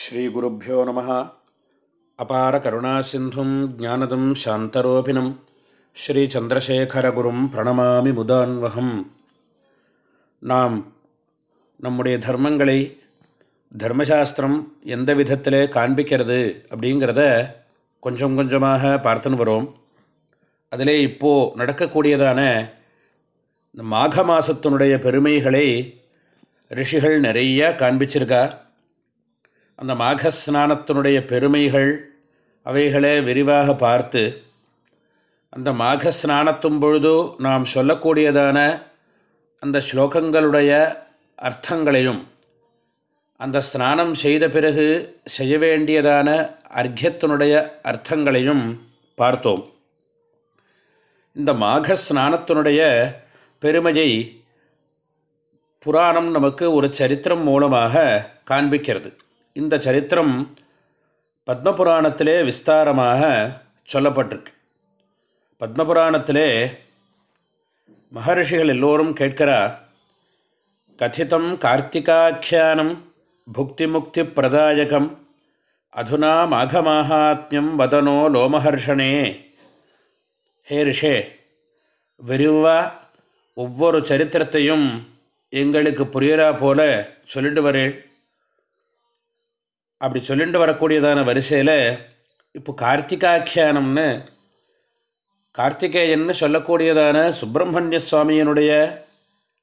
ஸ்ரீகுருப்போ நம. அபார கருணாசிந்தும் ஜானதம் சாந்தரூபிணம். ஸ்ரீச்சந்திரசேகரகுரும் பிரணமாமி முதான்வகம். நாம் நம்முடைய தர்மங்களை தர்மசாஸ்திரம் எந்த விதத்தில் காண்பிக்கிறது அப்படிங்கிறத கொஞ்சம் கொஞ்சமாக பார்த்துன்னு வரோம். அதிலே இப்போது நடக்கக்கூடியதான மாக மாதத்தினுடைய பெருமைகளை ரிஷிகள் நிறைய காண்பிச்சிருக்கா. அந்த மாக ஸ்நானத்தினுடைய பெருமைகள் அவைகளை விரிவாக பார்த்து அந்த மாக ஸ்நானத்தும் பொழுது நாம் சொல்லக்கூடியதான அந்த ஸ்லோகங்களுடைய அர்த்தங்களையும் அந்த ஸ்நானம் செய்த பிறகு செய்ய வேண்டியதான அர்க்கியத்தினுடைய அர்த்தங்களையும் பார்த்தோம். இந்த மாக ஸ்நானத்தினுடைய பெருமையை புராணம் நமக்கு ஒரு சரித்திரம் மூலமாக காண்பிக்கிறது. இந்த சரித்திரம் பத்மபுராணத்திலே விஸ்தாரமாக சொல்லப்பட்டிருக்கு. பத்மபுராணத்திலே மகர்ஷிகள் எல்லோரும் கேட்கிறா கதிதம் கார்த்திகாக்கியானம் புக்தி முக்தி பிரதாயகம் அதுனா மாகமாகாத்மியம் வதனோ லோமஹர்ஷனே. ஹே ரிஷே விரிவாக ஒவ்வொரு சரித்திரத்தையும் எங்களுக்கு புரியறா போல சொல்லிட்டு வரேன். அப்படி சொல்லிட்டு வரக்கூடியதான வரிசையில் இப்போ கார்த்திகாக்கியானம்னு கார்த்திகேயன்னு சொல்லக்கூடியதான சுப்பிரமணிய சுவாமியினுடைய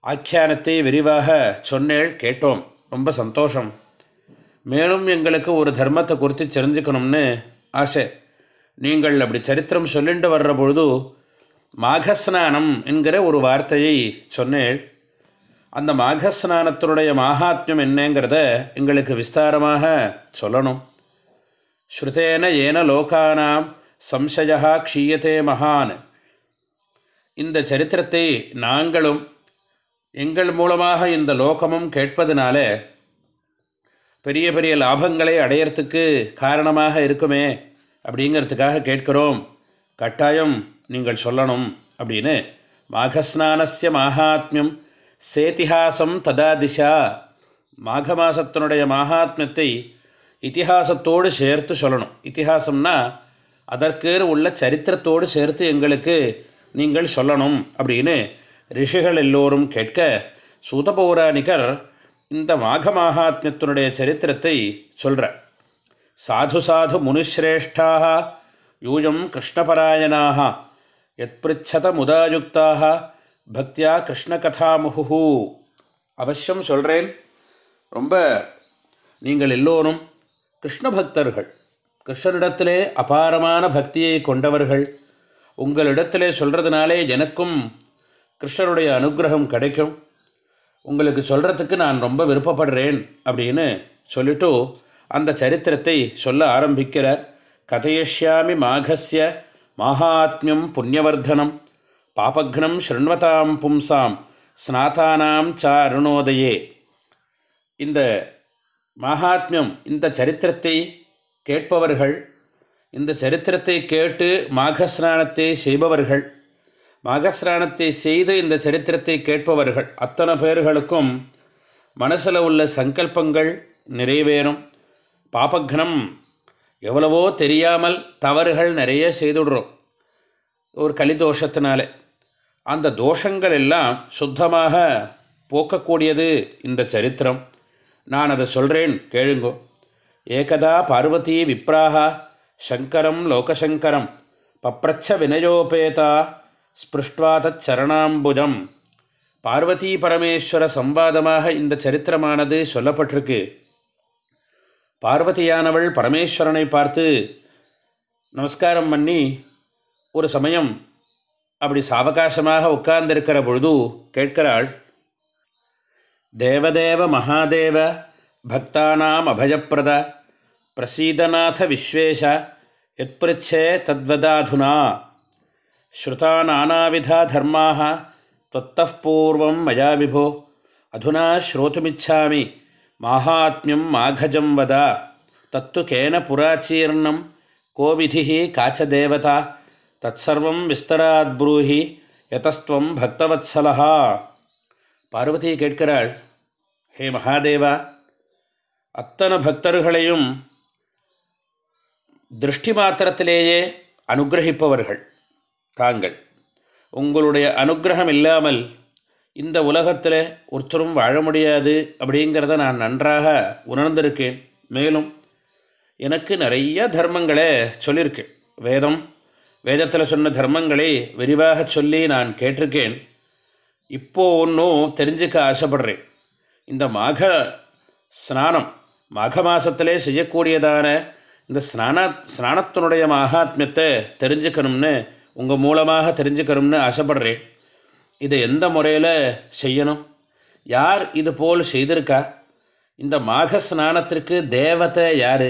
ஆக்கியானத்தை விரிவாக சொன்னேள் கேட்டோம். ரொம்ப சந்தோஷம். மேலும் எங்களுக்கு ஒரு தர்மத்தை குறித்து தெரிஞ்சுக்கணும்னு ஆசை. நீங்கள் அப்படி சரித்திரம் சொல்லிட்டு வர்ற பொழுது மாகஸ்நானம் என்கிற ஒரு வார்த்தையை சொன்னேள். அந்த மாகஸ்நானத்தினுடைய மாகாத்மியம் என்னங்கிறத எங்களுக்கு விஸ்தாரமாக சொல்லணும். ஸ்ருதேன ஏன லோகானாம் சம்சயா க்ஷீயத்தே மகான். இந்த சரித்திரத்தை நாங்களும் எங்கள் மூலமாக இந்த லோகமும் கேட்பதனால பெரிய பெரிய லாபங்களை அடையிறதுக்கு காரணமாக இருக்குமே அப்படிங்கிறதுக்காக கேட்கிறோம். கட்டாயம் நீங்கள் சொல்லணும் அப்படின்னு மாகஸ்நானஸ்ய மாகாத்மியம் சேத்திஹாசம் ததா திசா. மாக மாசத்தினுடைய மகாத்மியத்தை இத்திஹாசத்தோடு சேர்த்து சொல்லணும். இத்திஹாசம்னா அதற்கு உள்ள சரித்திரத்தோடு சேர்த்து எங்களுக்கு நீங்கள் சொல்லணும் அப்படின்னு ரிஷிகள் எல்லோரும் கேட்க சூதபௌராணிகர் இந்த மாக மகாத்மியத்தினுடைய சரித்திரத்தை சொல்கிற சாது சாது முனிஸ்ரேஷ்டாக யூயம் கிருஷ்ணபராயணாக எத் பிருச்சத முதாயுக்தாக பக்தியா கிருஷ்ண கதாமுகு அவசியம் சொல்கிறேன் ரொம்ப நீங்கள் எல்லோரும் கிருஷ்ண பக்தர்கள் கிருஷ்ணனிடத்திலே அபாரமான பக்தியை கொண்டவர்கள். உங்களிடத்திலே சொல்கிறதுனாலே எனக்கும் கிருஷ்ணருடைய அனுகிரகம் கிடைக்கும். உங்களுக்கு சொல்கிறதுக்கு நான் ரொம்ப விருப்பப்படுறேன் அப்படின்னு சொல்லிட்டு அந்த சரித்திரத்தை சொல்ல ஆரம்பிக்கிறார். கதையஷ்யாமி மாகசிய மாகாத்மியம் புண்ணியவர்தனம். பாபக்னம் ஸ்ருண்வதாம் பும்சாம் ஸ்நாதானாம் சா அருணோதயே இந்த மகாத்மியம் இந்த சரித்திரத்தை கேட்பவர்கள் இந்த சரித்திரத்தை கேட்டு மாகஸ்நானத்தை செய்பவர்கள் மாகஸ்நானத்தை செய்து இந்த சரித்திரத்தை கேட்பவர்கள் அத்தனை பேர்களுக்கும் மனசில் உள்ள சங்கல்பங்கள் நிறைவேறும். பாபக்னம் எவ்வளவோ தெரியாமல் தவறுகள் நிறைய செய்துடுறோம். ஒரு கலிதோஷத்தினாலே அந்த தோஷங்கள் எல்லாம் சுத்தமாக போக்கக்கூடியது இந்த சரித்திரம். நான் அதை சொல்கிறேன் கேளுங்கோ. ஏகதா பார்வதி விப்ராகா சங்கரம் லோகசங்கரம் பப்ரச்ச வினயோபேதா ஸ்பிருஷ்டுவா தச்சரணாம்புஜம் பார்வதி பரமேஸ்வர சம்பாதமாக இந்த சரித்திரமானது சொல்லப்பட்டிருக்கு. பார்வதியானவள் பரமேஸ்வரனை பார்த்து நமஸ்காரம் பண்ணி ஒரு சமயம் அப்படி சாவகாசமாக உட்கார்ந்திருக்கிற பொழுது கேட்கிறாள் தேவதேவ மகாதேவ பக்தானாம் அபயப்பிரத பிரசீதநாத விஸ்வேஷ எத்பிருச்சே தத்வதாதுனா ஸ்ருதா நானாவிதா தர்மாக त्वत्तः पूर्वं मया विभो अधुना श्रोतुमिच्छामि माहात्म्यं माघजं वद तत्तु केन पुराचीर्णं को विधिः काच देवता தற்சர்வம் விஸ்தராத் ப்ரூஹி யதஸ்துவம் பக்தவத்சலஹா பார்வதி கேட்கிறாள் ஹே மகாதேவா அத்தனை பக்தர்களையும் திருஷ்டி மாத்திரத்திலேயே அனுகிரகிப்பவர்கள் தாங்கள். உங்களுடைய அனுகிரகம் இல்லாமல் இந்த உலகத்தில் ஒருத்தரும் வாழ முடியாது அப்படிங்கிறத நான் நன்றாக உணர்ந்திருக்கேன். மேலும் எனக்கு நிறைய தர்மங்களை சொல்லியிருக்கேன் வேதம் வேதத்தில் சொன்ன தர்மங்களை விரிவாக சொல்லி நான் கேட்டிருக்கேன். இப்போது ஒன்றும் தெரிஞ்சுக்க ஆசைப்படுறேன். இந்த மாக ஸ்நானம் மாக மாதத்திலே செய்யக்கூடியதான இந்த ஸ்நான ஸ்நானத்தினுடைய மகாத்மியத்தை தெரிஞ்சுக்கணும்னு உங்கள் மூலமாக தெரிஞ்சுக்கணும்னு ஆசைப்படுறேன். இதை எந்த முறையில் செய்யணும்? யார் இது போல் செய்திருக்கா? இந்த மாக ஸ்நானத்திற்கு தேவதை யார்?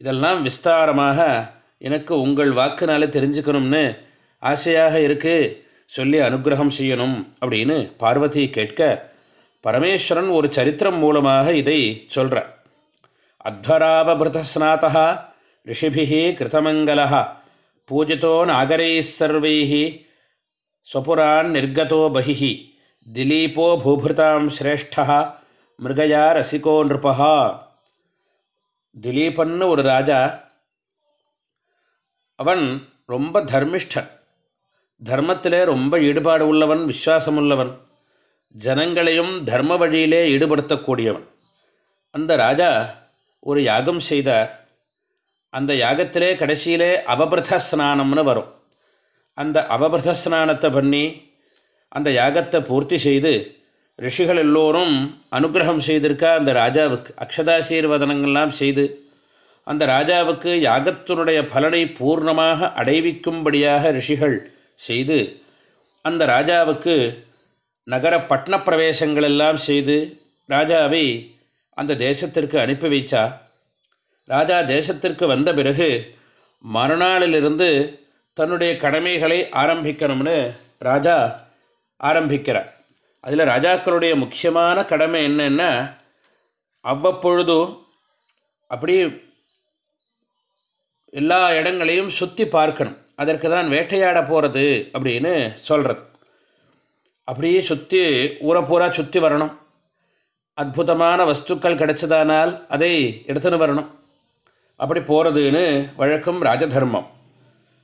இதெல்லாம் விஸ்தாரமாக எனக்கு உங்கள் வாக்குனால தெரிஞ்சுக்கணும்னு ஆசையாக இருக்குது சொல்லி அனுகிரகம் செய்யணும் அப்படின்னு பார்வதி கேட்க பரமேஸ்வரன் ஒரு சரித்திரம் மூலமாக இதை சொல்கிறார் அத்வராவபிருதஸ்நாதா ரிஷிபிஹி கிருதமங்கலः பூஜிதோ நாகரைः சர்வைः ஸ்வபுரான் நிர்கதோ பகிஹி திலீபோ பூபிருதாம் சிரேஷ்டா மிருகயா ரசிகோ நிருபா திலீபன்னு ஒரு ராஜா அவன் ரொம்ப தர்மிஷ்டன். தர்மத்திலே ரொம்ப ஈடுபாடு உள்ளவன் விஸ்வாசம் உள்ளவன் ஜனங்களையும் தர்ம வழியிலே ஈடுபடுத்தக்கூடியவன். அந்த ராஜா ஒரு யாகம் செய்தார். அந்த யாகத்திலே கடைசியிலே அவபிரத ஸ்நானம்னு வரும். அந்த அவபிரத ஸ்நானத்தை பண்ணி அந்த யாகத்தை பூர்த்தி செய்து ரிஷிகள் எல்லோரும் அனுகிரகம் செய்திருக்கா அந்த ராஜாவுக்கு அக்ஷதாசீர்வதனங்கள்லாம் செய்து அந்த ராஜாவுக்கு யாகத்தினுடைய பலனை பூர்ணமாக அடைவிக்கும்படியாக ரிஷிகள் செய்து அந்த ராஜாவுக்கு நகர பட்டண பிரவேசங்கள் எல்லாம் செய்து ராஜாவை அந்த தேசத்திற்கு அனுப்பி வைச்சா ராஜா தேசத்திற்கு வந்த பிறகு மறுநாளிலிருந்து தன்னுடைய கடமைகளை ஆரம்பிக்கணும்னு ராஜா ஆரம்பிக்கிறார். அதில் ராஜாக்களுடைய முக்கியமான கடமை என்னென்னா அவ்வப்பொழுது அப்படியே எல்லா இடங்களையும் சுற்றி பார்க்கணும். அதற்கு தான் வேட்டையாட போகிறது அப்படின்னு சொல்கிறது அப்படியே சுற்றி ஊரை பூரா சுற்றி வரணும். அற்புதமான வஸ்துக்கள் கிடைச்சதானால் அதை எடுத்துன்னு வரணும். அப்படி போகிறதுன்னு வழக்கம் ராஜதர்மம்.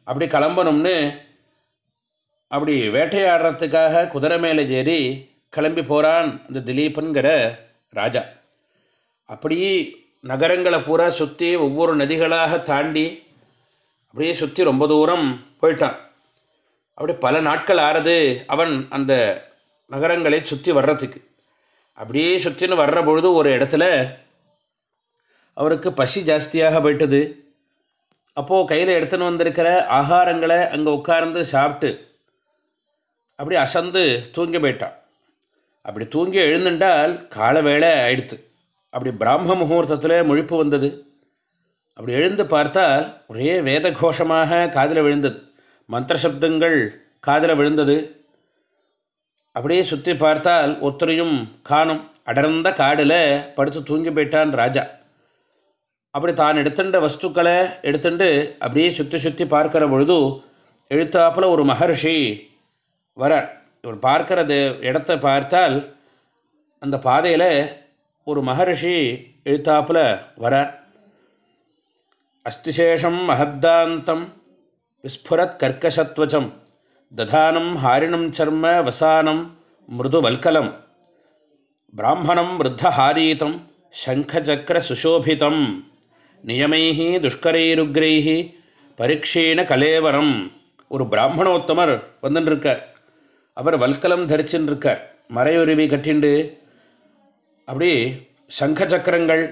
அப்படி கிளம்பணும்னு அப்படி வேட்டையாடுறதுக்காக குதிரை மேலே ஏறி கிளம்பி போகிறான் அந்த திலீப்புங்கிற ராஜா. அப்படி நகரங்களை பூரா சுற்றி ஒவ்வொரு நதிகளாக தாண்டி அப்படியே சுற்றி ரொம்ப தூரம் போயிட்டான். அப்படி பல நாட்கள் ஆறுது அவன் அந்த நகரங்களை சுற்றி வர்றதுக்கு. அப்படியே சுற்றின்னு வர்ற பொழுது ஒரு இடத்துல அவருக்கு பசி ஜாஸ்தியாக போயிட்டது. அப்போது கையில் எடுத்துன்னு வந்திருக்கிற ஆகாரங்களை அங்கே உட்கார்ந்து சாப்பிட்டு அப்படி அசந்து தூங்கி போயிட்டான். அப்படி தூங்கி எழுந்துட்டால் கால வேலை ஆயிடுத்து. அப்படி பிராம முகூர்த்தத்தில் முழிப்பு வந்தது. அப்படி எழுந்து பார்த்தால் ஒரே வேத கோஷமாக காதில் விழுந்தது. மந்திர சப்தங்கள் காதில் விழுந்தது. அப்படியே சுற்றி பார்த்தால் ஒத்தரையும் காணும். அடர்ந்த காடில் படுத்து தூங்கி போயிட்டான் ராஜா. அப்படி தான் எடுத்துட்ட வஸ்துக்களை எடுத்துட்டு அப்படியே சுற்றி சுற்றி பார்க்குற பொழுது எழுத்தாப்பில் ஒரு மகர்ஷி வரார். இவர் பார்க்கறது இடத்தை பார்த்தால் அந்த பாதையில் ஒரு மகர்ஷி எழுத்தாப்பில் வரார். அஸ்திசேஷம் மகத்தாந்தம் விஸ்ஃபுரத் கர்க்கசத்வச்சம் ததானம் ஹாரிணம் சர்ம வசானம் மிருதுவல்கலம் பிராமணம் விருத்தஹாரீதம் சங்கச்சக்கர சுசோபிதம் நியமை துஷ்கரைருக்ரை பரீட்சீண கலேவரம். ஒரு பிராமணோத்தமர் வந்துட்டுருக்கார் அவர் வல்கலம் தரிச்சுன்னு இருக்கார் மறையுருவி கட்டிண்டு அப்படி சங்க சக்கரங்கள்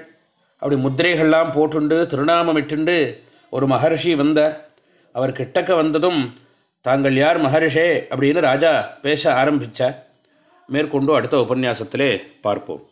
அப்படி முத்திரைகள்லாம் போட்டுண்டு திருநாமமிட்டுண்டு ஒரு மகர்ஷி வந்தார் அவர் கிட்டக்க வந்ததும் தாங்கள் யார் மகர்ஷே? அப்படின்னு ராஜா பேச ஆரம்பித்தார் மேற்கொண்டு அடுத்த உபன்யாசத்திலே பார்ப்போம்.